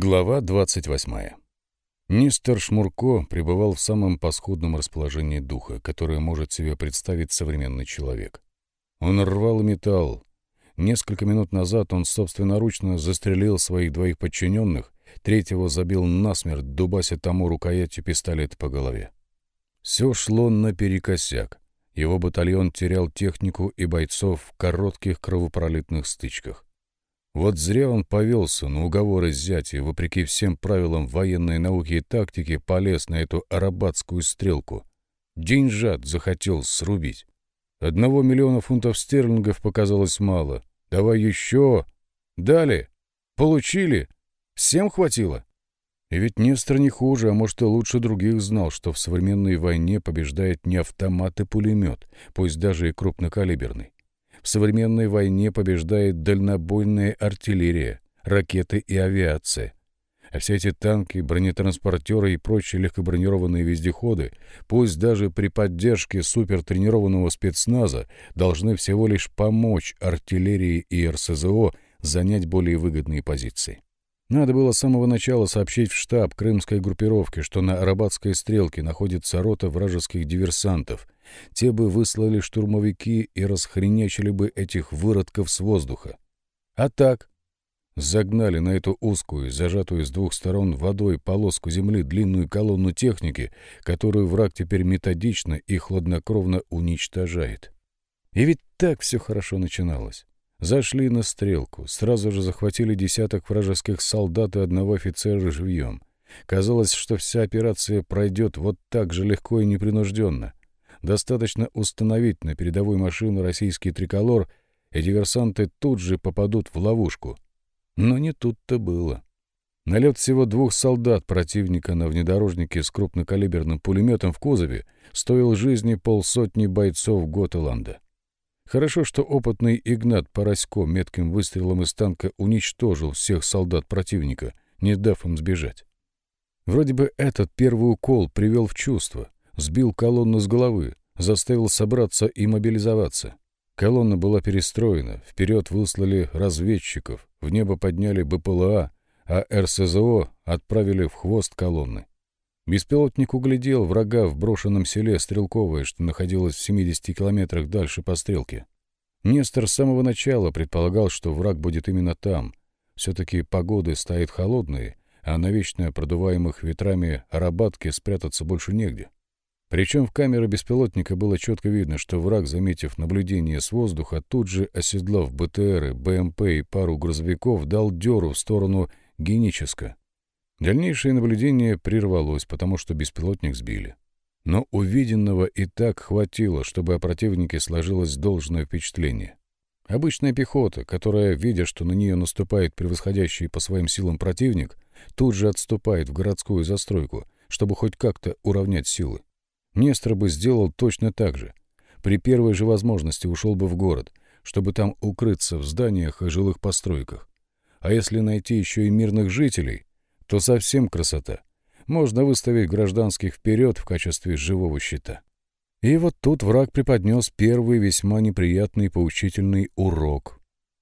Глава 28. Нестор Шмурко пребывал в самом пасхудном расположении духа, которое может себе представить современный человек. Он рвал металл. Несколько минут назад он собственноручно застрелил своих двоих подчиненных, третьего забил насмерть, дубася тому рукоятью пистолета по голове. Все шло наперекосяк. Его батальон терял технику и бойцов в коротких кровопролитных стычках. Вот зря он повелся на уговоры зятя, вопреки всем правилам военной науки и тактики, полез на эту арабатскую стрелку. Деньжат захотел срубить. Одного миллиона фунтов стерлингов показалось мало. Давай еще. Дали. Получили. Всем хватило. И ведь Нестор не хуже, а может и лучше других знал, что в современной войне побеждает не автомат и пулемет, пусть даже и крупнокалиберный. В современной войне побеждает дальнобойная артиллерия, ракеты и авиация. А все эти танки, бронетранспортеры и прочие легкобронированные вездеходы, пусть даже при поддержке супертренированного спецназа, должны всего лишь помочь артиллерии и РСЗО занять более выгодные позиции. Надо было с самого начала сообщить в штаб крымской группировки, что на Арабатской стрелке находится рота вражеских диверсантов — те бы выслали штурмовики и расхренячили бы этих выродков с воздуха. А так, загнали на эту узкую, зажатую с двух сторон водой полоску земли длинную колонну техники, которую враг теперь методично и хладнокровно уничтожает. И ведь так все хорошо начиналось. Зашли на стрелку, сразу же захватили десяток вражеских солдат и одного офицера живьем. Казалось, что вся операция пройдет вот так же легко и непринужденно. Достаточно установить на передовой машину российский триколор, и диверсанты тут же попадут в ловушку. Но не тут-то было. Налет всего двух солдат противника на внедорожнике с крупнокалиберным пулеметом в кузове стоил жизни полсотни бойцов Готеланда. Хорошо, что опытный Игнат Поросько метким выстрелом из танка уничтожил всех солдат противника, не дав им сбежать. Вроде бы этот первый укол привел в чувство, сбил колонну с головы, заставил собраться и мобилизоваться. Колонна была перестроена, вперед выслали разведчиков, в небо подняли БПЛА, а РСЗО отправили в хвост колонны. Беспилотник углядел врага в брошенном селе Стрелковое, что находилось в 70 километрах дальше по стрелке. Нестор с самого начала предполагал, что враг будет именно там. Все-таки погоды стоят холодные, а на вечно продуваемых ветрами арабатке спрятаться больше негде. Причем в камеры беспилотника было четко видно, что враг, заметив наблюдение с воздуха, тут же, оседлав БТРы, БМП и пару грузовиков, дал дёру в сторону Геническа. Дальнейшее наблюдение прервалось, потому что беспилотник сбили. Но увиденного и так хватило, чтобы о противнике сложилось должное впечатление. Обычная пехота, которая, видя, что на нее наступает превосходящий по своим силам противник, тут же отступает в городскую застройку, чтобы хоть как-то уравнять силы. Нестор бы сделал точно так же. При первой же возможности ушел бы в город, чтобы там укрыться в зданиях и жилых постройках. А если найти еще и мирных жителей, то совсем красота. Можно выставить гражданских вперед в качестве живого щита. И вот тут враг преподнес первый весьма неприятный поучительный урок.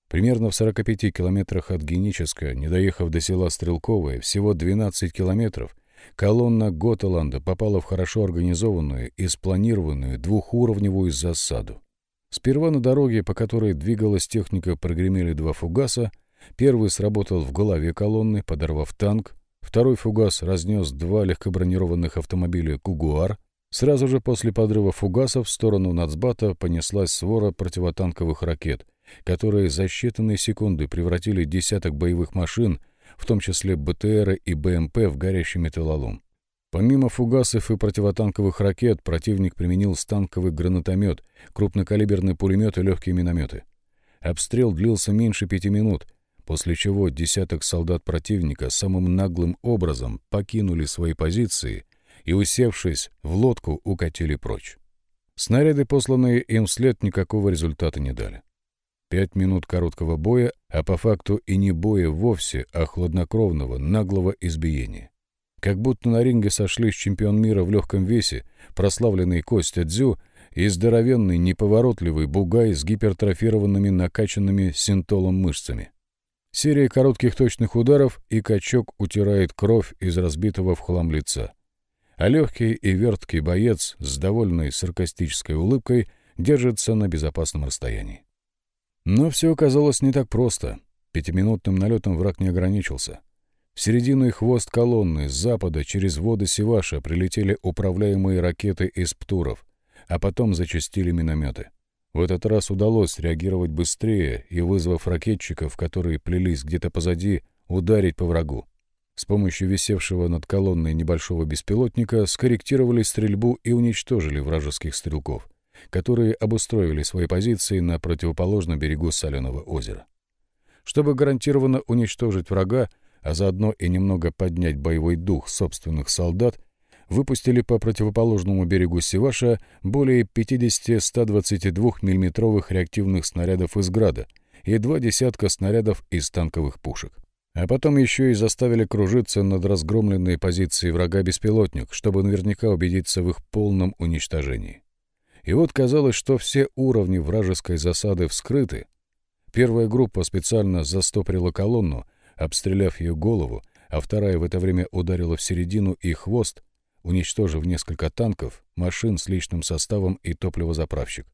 Примерно в 45 километрах от Геническа, не доехав до села Стрелковое, всего 12 километров, колонна Готеланда попала в хорошо организованную и спланированную двухуровневую засаду. Сперва на дороге, по которой двигалась техника, прогремели два фугаса. Первый сработал в голове колонны, подорвав танк. Второй фугас разнес два легкобронированных автомобиля «Кугуар». Сразу же после подрыва фугасов в сторону Нацбата понеслась свора противотанковых ракет, которые за считанные секунды превратили десяток боевых машин — в том числе БТР и БМП в горящий металлолом. Помимо фугасов и противотанковых ракет, противник применил станковый гранатомет, крупнокалиберный пулемет и легкие минометы. Обстрел длился меньше пяти минут, после чего десяток солдат противника самым наглым образом покинули свои позиции и, усевшись в лодку, укатили прочь. Снаряды, посланные им вслед, никакого результата не дали. Пять минут короткого боя, а по факту и не боя вовсе, а хладнокровного, наглого избиения. Как будто на ринге сошлись чемпион мира в легком весе, прославленный Костя Дзю и здоровенный, неповоротливый бугай с гипертрофированными накачанными синтолом мышцами. Серия коротких точных ударов, и качок утирает кровь из разбитого в хлам лица. А легкий и верткий боец с довольной саркастической улыбкой держится на безопасном расстоянии. Но все оказалось не так просто. Пятиминутным налетом враг не ограничился. В середину и хвост колонны с запада через воды Севаша прилетели управляемые ракеты из Птуров, а потом зачастили минометы. В этот раз удалось реагировать быстрее и, вызвав ракетчиков, которые плелись где-то позади, ударить по врагу. С помощью висевшего над колонной небольшого беспилотника скорректировали стрельбу и уничтожили вражеских стрелков, которые обустроили свои позиции на противоположном берегу Соленого озера. Чтобы гарантированно уничтожить врага, а заодно и немного поднять боевой дух собственных солдат, выпустили по противоположному берегу Севаша более 50 122 миллиметровых реактивных снарядов из «Града» и два десятка снарядов из танковых пушек. А потом еще и заставили кружиться над разгромленной позицией врага беспилотник, чтобы наверняка убедиться в их полном уничтожении. И вот казалось, что все уровни вражеской засады вскрыты. Первая группа специально застопорила колонну, обстреляв ее голову, а вторая в это время ударила в середину и хвост, уничтожив несколько танков, машин с личным составом и топливозаправщик.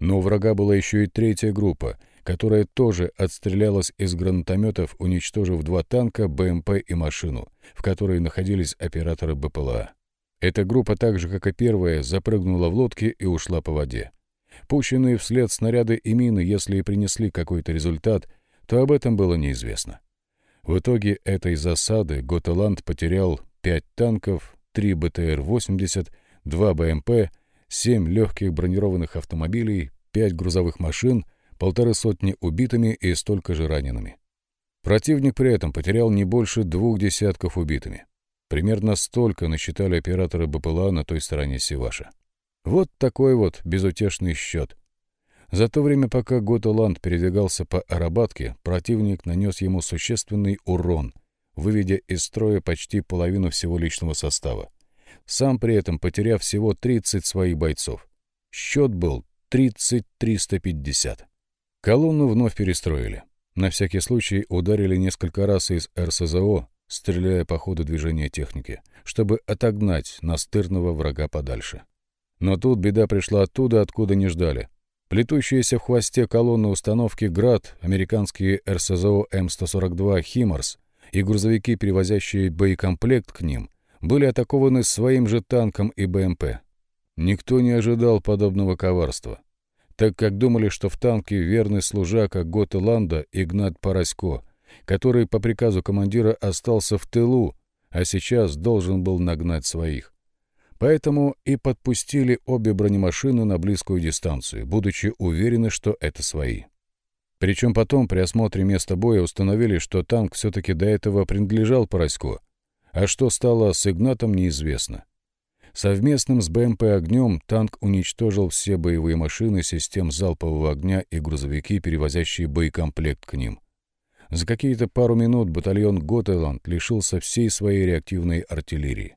Но у врага была еще и третья группа, которая тоже отстрелялась из гранатометов, уничтожив два танка, БМП и машину, в которой находились операторы БПЛА. Эта группа, так же как и первая, запрыгнула в лодки и ушла по воде. Пущенные вслед снаряды и мины, если и принесли какой-то результат, то об этом было неизвестно. В итоге этой засады Готеланд потерял 5 танков, 3 БТР-80, 2 БМП, 7 легких бронированных автомобилей, 5 грузовых машин, полторы сотни убитыми и столько же ранеными. Противник при этом потерял не больше двух десятков убитыми. Примерно столько насчитали операторы БПЛА на той стороне Севаша. Вот такой вот безутешный счет. За то время, пока Готеланд передвигался по Арабатке, противник нанес ему существенный урон, выведя из строя почти половину всего личного состава. Сам при этом потеряв всего 30 своих бойцов. Счет был 30-350. Колонну вновь перестроили. На всякий случай ударили несколько раз из РСЗО, стреляя по ходу движения техники, чтобы отогнать настырного врага подальше. Но тут беда пришла оттуда, откуда не ждали. Плетущиеся в хвосте колонны установки «Град», американские РСЗО М-142 «Химарс» и грузовики, перевозящие боекомплект к ним, были атакованы своим же танком и БМП. Никто не ожидал подобного коварства, так как думали, что в танке верный служака Гота Ланда Игнат Поросько, который по приказу командира остался в тылу, а сейчас должен был нагнать своих. Поэтому и подпустили обе бронемашины на близкую дистанцию, будучи уверены, что это свои. Причем потом при осмотре места боя установили, что танк все-таки до этого принадлежал Поросько, а что стало с Игнатом, неизвестно. Совместным с БМП огнем танк уничтожил все боевые машины систем залпового огня и грузовики, перевозящие боекомплект к ним. За какие-то пару минут батальон Готеланд лишился всей своей реактивной артиллерии.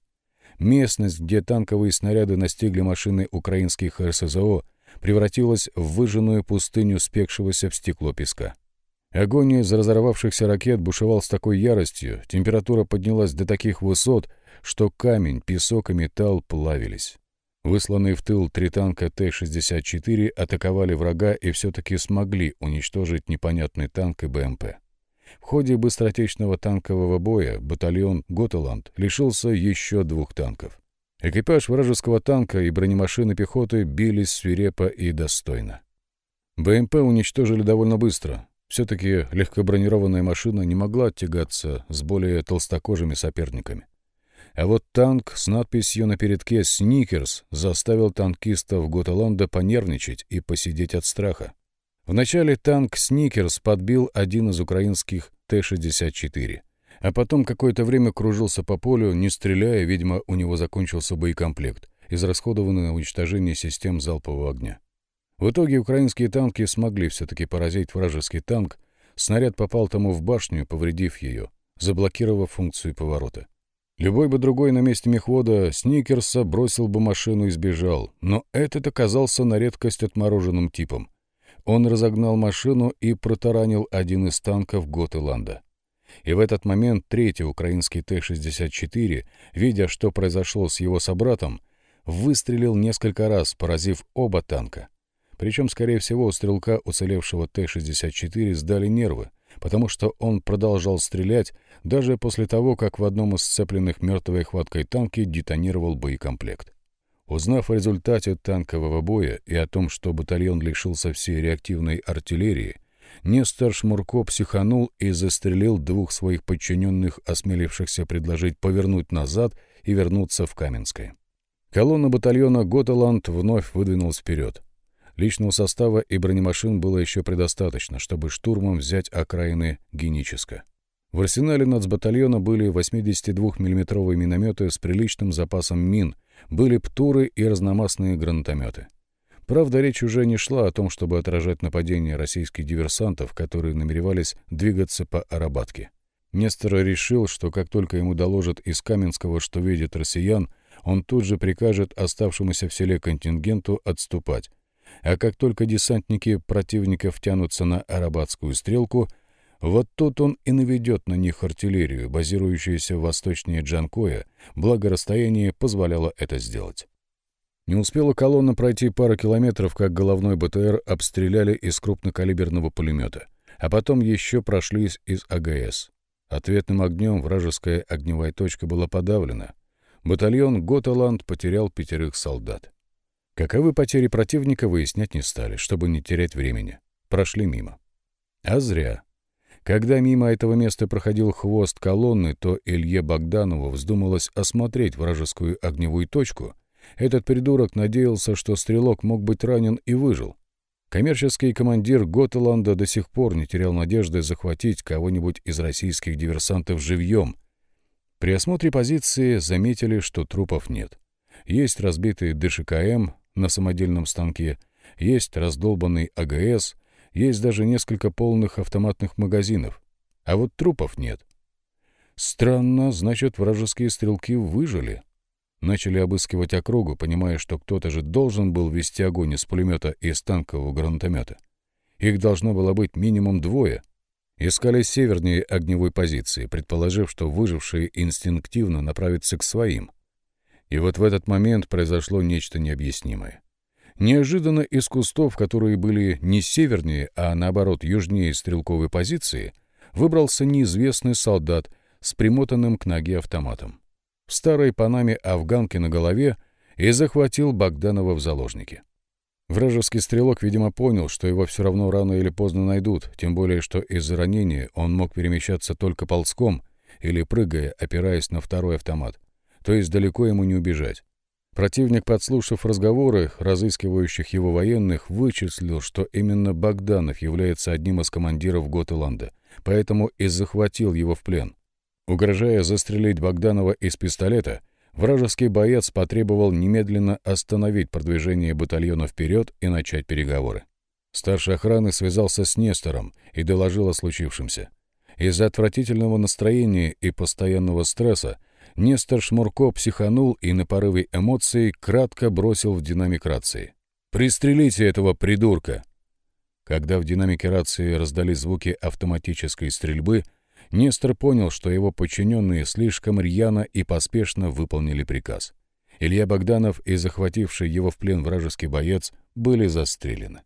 Местность, где танковые снаряды настигли машины украинских РСЗО, превратилась в выжженную пустыню спекшегося в стекло песка. Огонь из разорвавшихся ракет бушевал с такой яростью, температура поднялась до таких высот, что камень, песок и металл плавились. Высланные в тыл три танка Т-64 атаковали врага и все-таки смогли уничтожить непонятный танк и БМП. В ходе быстротечного танкового боя батальон «Готеланд» лишился еще двух танков. Экипаж вражеского танка и бронемашины пехоты бились свирепо и достойно. БМП уничтожили довольно быстро. Все-таки легкобронированная машина не могла тягаться с более толстокожими соперниками. А вот танк с надписью на передке «Сникерс» заставил танкистов Готеланда понервничать и посидеть от страха. Вначале танк «Сникерс» подбил один из украинских Т-64, а потом какое-то время кружился по полю, не стреляя, видимо, у него закончился боекомплект, израсходованный на уничтожение систем залпового огня. В итоге украинские танки смогли все-таки поразить вражеский танк, снаряд попал тому в башню, повредив ее, заблокировав функцию поворота. Любой бы другой на месте мехвода Сникерса бросил бы машину и сбежал, но этот оказался на редкость отмороженным типом — он разогнал машину и протаранил один из танков Готеланда. И в этот момент третий украинский Т-64, видя, что произошло с его собратом, выстрелил несколько раз, поразив оба танка. Причем, скорее всего, у стрелка уцелевшего Т-64 сдали нервы, потому что он продолжал стрелять даже после того, как в одном из сцепленных мертвой хваткой танки детонировал боекомплект. Узнав о результате танкового боя и о том, что батальон лишился всей реактивной артиллерии, Нестор Шмурко психанул и застрелил двух своих подчиненных, осмелившихся предложить повернуть назад и вернуться в Каменское. Колонна батальона «Готеланд» вновь выдвинулась вперед. Личного состава и бронемашин было еще предостаточно, чтобы штурмом взять окраины Геническа. В арсенале нацбатальона были 82 миллиметровые минометы с приличным запасом мин, были птуры и разномастные гранатометы. Правда, речь уже не шла о том, чтобы отражать нападения российских диверсантов, которые намеревались двигаться по Арабатке. Нестор решил, что как только ему доложат из Каменского, что видит россиян, он тут же прикажет оставшемуся в селе контингенту отступать. А как только десантники противника втянутся на Арабатскую стрелку, вот тут он и наведет на них артиллерию, базирующуюся восточнее Джанкоя, благо расстояние позволяло это сделать. Не успела колонна пройти пару километров, как головной БТР обстреляли из крупнокалиберного пулемета, а потом еще прошлись из АГС. Ответным огнем вражеская огневая точка была подавлена, батальон Готаланд потерял пятерых солдат. Каковы потери противника, выяснять не стали, чтобы не терять времени. Прошли мимо. А зря. Когда мимо этого места проходил хвост колонны, то Илье Богданову вздумалось осмотреть вражескую огневую точку. Этот придурок надеялся, что стрелок мог быть ранен и выжил. Коммерческий командир Готеланда до сих пор не терял надежды захватить кого-нибудь из российских диверсантов живьем, при осмотре позиции заметили, что трупов нет. Есть разбитый ДШКМ на самодельном станке, есть раздолбанный АГС, есть даже несколько полных автоматных магазинов. А вот трупов нет. Странно, значит, вражеские стрелки выжили. Начали обыскивать округу, понимая, что кто-то же должен был вести огонь из пулемета и из танкового гранатомета. Их должно было быть минимум двое — Искали севернее огневой позиции, предположив, что выжившие инстинктивно направятся к своим. И вот в этот момент произошло нечто необъяснимое. Неожиданно из кустов, которые были не севернее, а наоборот южнее стрелковой позиции, выбрался неизвестный солдат с примотанным к ноге автоматом. В старой панаме афганки на голове и захватил Богданова в заложники. Вражеский стрелок, видимо, понял, что его все равно рано или поздно найдут, тем более, что из-за ранения он мог перемещаться только ползком или прыгая, опираясь на второй автомат, то есть далеко ему не убежать. Противник, подслушав разговоры разыскивающих его военных, вычислил, что именно Богданов является одним из командиров Готеланда, поэтому и захватил его в плен. Угрожая застрелить Богданова из пистолета, Вражеский боец потребовал немедленно остановить продвижение батальона вперед и начать переговоры. Старший охраны связался с Нестором и доложил о случившемся. Из-за отвратительного настроения и постоянного стресса Нестор Шмурко психанул и на порыве эмоций кратко бросил в динамик рации. «Пристрелите этого придурка!» Когда в динамике рации раздались звуки автоматической стрельбы, Нестор понял, что его подчиненные слишком рьяно и поспешно выполнили приказ. Илья Богданов и захвативший его в плен вражеский боец были застрелены.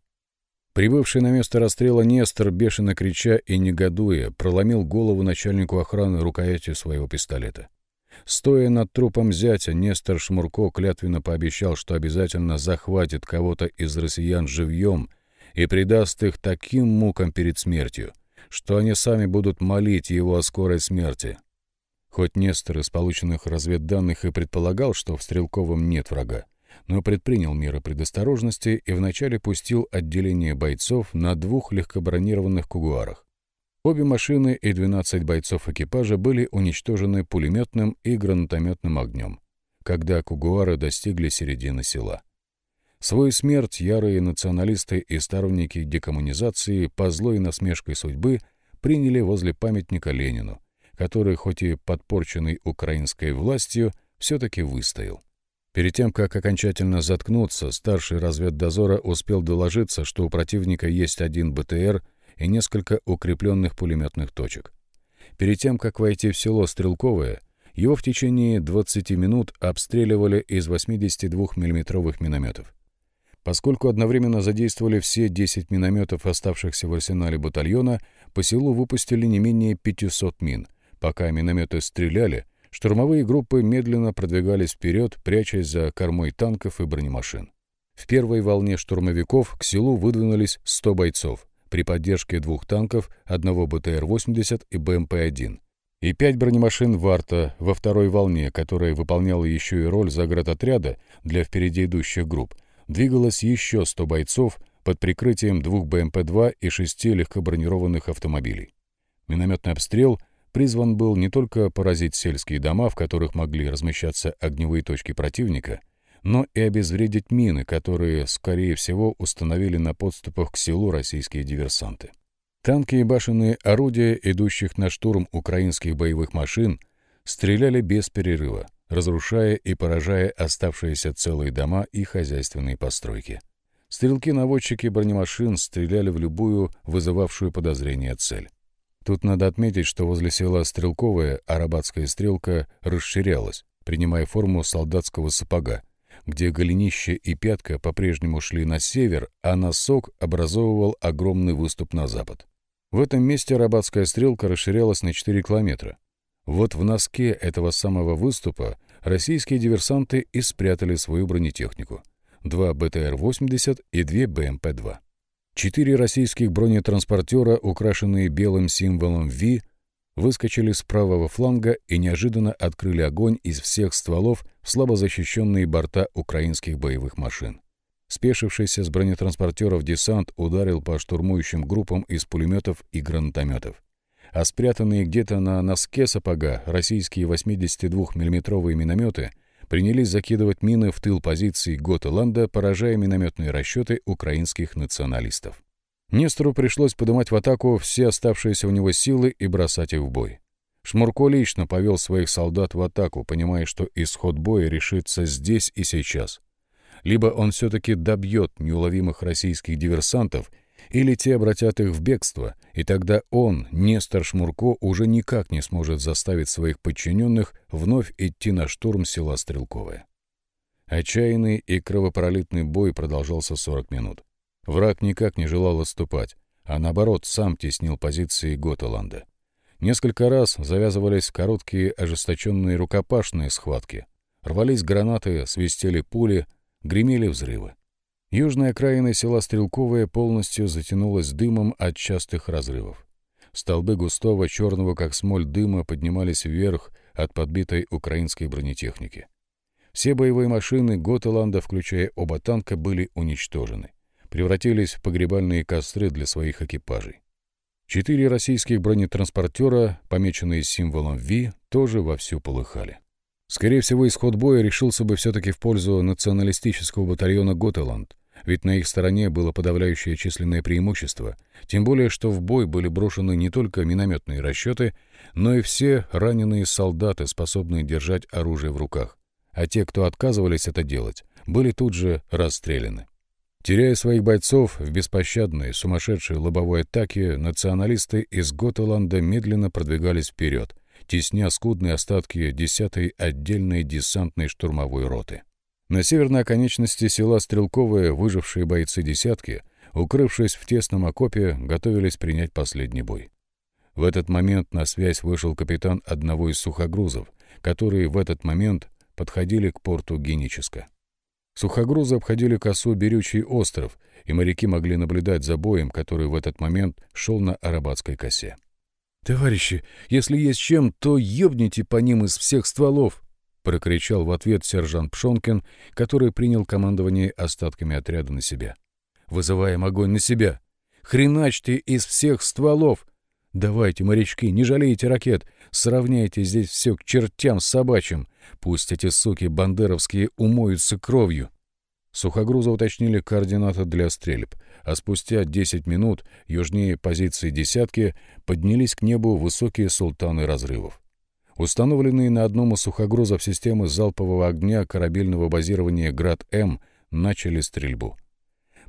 Прибывший на место расстрела Нестор, бешено крича и негодуя, проломил голову начальнику охраны рукоятью своего пистолета. Стоя над трупом зятя, Нестор Шмурко клятвенно пообещал, что обязательно захватит кого-то из россиян живьем и предаст их таким мукам перед смертью — что они сами будут молить его о скорой смерти. Хоть Нестор из полученных разведданных и предполагал, что в Стрелковом нет врага, но предпринял меры предосторожности и вначале пустил отделение бойцов на двух легкобронированных кугуарах. Обе машины и 12 бойцов экипажа были уничтожены пулеметным и гранатометным огнем, когда кугуары достигли середины села. Свою смерть ярые националисты и сторонники декоммунизации по злой насмешкой судьбы приняли возле памятника Ленину, который, хоть и подпорченный украинской властью, все-таки выстоял. Перед тем, как окончательно заткнуться, старший разведдозора успел доложиться, что у противника есть один БТР и несколько укрепленных пулеметных точек. Перед тем, как войти в село Стрелковое, его в течение 20 минут обстреливали из 82 миллиметровых минометов. Поскольку одновременно задействовали все 10 минометов, оставшихся в арсенале батальона, по селу выпустили не менее 500 мин. Пока минометы стреляли, штурмовые группы медленно продвигались вперед, прячась за кормой танков и бронемашин. В первой волне штурмовиков к селу выдвинулись 100 бойцов при поддержке двух танков, одного БТР-80 и БМП-1 и пять бронемашин «Варта» во второй волне, которая выполняла еще и роль заградотряда для впереди идущих групп, двигалось еще 100 бойцов под прикрытием двух БМП-2 и шести легкобронированных автомобилей. Минометный обстрел призван был не только поразить сельские дома, в которых могли размещаться огневые точки противника, но и обезвредить мины, которые, скорее всего, установили на подступах к селу российские диверсанты. Танки и башенные орудия, идущих на штурм украинских боевых машин, стреляли без перерыва, разрушая и поражая оставшиеся целые дома и хозяйственные постройки. Стрелки-наводчики бронемашин стреляли в любую вызывавшую подозрение цель. Тут надо отметить, что возле села Стрелковая арабатская стрелка расширялась, принимая форму солдатского сапога, где голенище и пятка по-прежнему шли на север, а носок образовывал огромный выступ на запад. В этом месте Рабатская стрелка расширялась на 4 километра. Вот в носке этого самого выступа российские диверсанты и спрятали свою бронетехнику. Два БТР-80 и две БМП-2. Четыре российских бронетранспортера, украшенные белым символом «Ви», выскочили с правого фланга и неожиданно открыли огонь из всех стволов в слабо защищенные борта украинских боевых машин. Спешившийся с бронетранспортеров десант ударил по штурмующим группам из пулеметов и гранатометов. А спрятанные где-то на носке сапога российские 82 миллиметровые минометы принялись закидывать мины в тыл позиций Готеланда, поражая минометные расчеты украинских националистов. Нестору пришлось поднимать в атаку все оставшиеся у него силы и бросать их в бой. Шмурко лично повел своих солдат в атаку, понимая, что исход боя решится здесь и сейчас либо он все-таки добьет неуловимых российских диверсантов, или те обратят их в бегство, и тогда он, Нестор Шмурко, уже никак не сможет заставить своих подчиненных вновь идти на штурм села Стрелковое. Отчаянный и кровопролитный бой продолжался 40 минут. Враг никак не желал отступать, а наоборот сам теснил позиции Готеланда. Несколько раз завязывались короткие ожесточенные рукопашные схватки. Рвались гранаты, свистели пули, Гремели взрывы. Южная окраина села Стрелковое полностью затянулась дымом от частых разрывов. Столбы густого, черного, как смоль дыма, поднимались вверх от подбитой украинской бронетехники. Все боевые машины Готеланда, включая оба танка, были уничтожены, превратились в погребальные костры для своих экипажей. Четыре российских бронетранспортера, помеченные символом «Ви», тоже вовсю полыхали. Скорее всего, исход боя решился бы все-таки в пользу националистического батальона «Готеланд», ведь на их стороне было подавляющее численное преимущество, тем более, что в бой были брошены не только минометные расчеты, но и все раненые солдаты, способные держать оружие в руках, а те, кто отказывались это делать, были тут же расстреляны. Теряя своих бойцов в беспощадной, сумасшедшей лобовой атаке, националисты из Готеланда медленно продвигались вперед — тесня скудные остатки 10-й отдельной десантной штурмовой роты. На северной оконечности села Стрелковое выжившие бойцы «десятки», укрывшись в тесном окопе, готовились принять последний бой. В этот момент на связь вышел капитан одного из сухогрузов, которые в этот момент подходили к порту Геническа. Сухогрузы обходили косу Берючий остров, и моряки могли наблюдать за боем, который в этот момент шел на Арабатской косе. «Товарищи, если есть чем, то ёбните по ним из всех стволов!» — прокричал в ответ сержант Пшонкин, который принял командование остатками отряда на себя. «Вызываем огонь на себя! Хреначьте из всех стволов! Давайте, морячки, не жалейте ракет, сравняйте здесь все к чертям собачьим, пусть эти суки бандеровские умоются кровью!» Сухогрузы уточнили координаты для стрельб, а спустя 10 минут южнее позиции «десятки» поднялись к небу высокие султаны разрывов. Установленные на одном из сухогрузов системы залпового огня корабельного базирования «Град-М» начали стрельбу.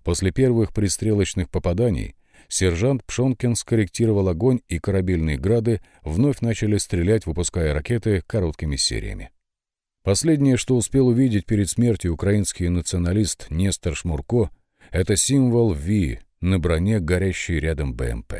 После первых пристрелочных попаданий сержант Пшонкин скорректировал огонь, и корабельные «Грады» вновь начали стрелять, выпуская ракеты короткими сериями. Последнее, что успел увидеть перед смертью украинский националист Нестор Шмурко, это символ «Ви» на броне, горящей рядом БМП.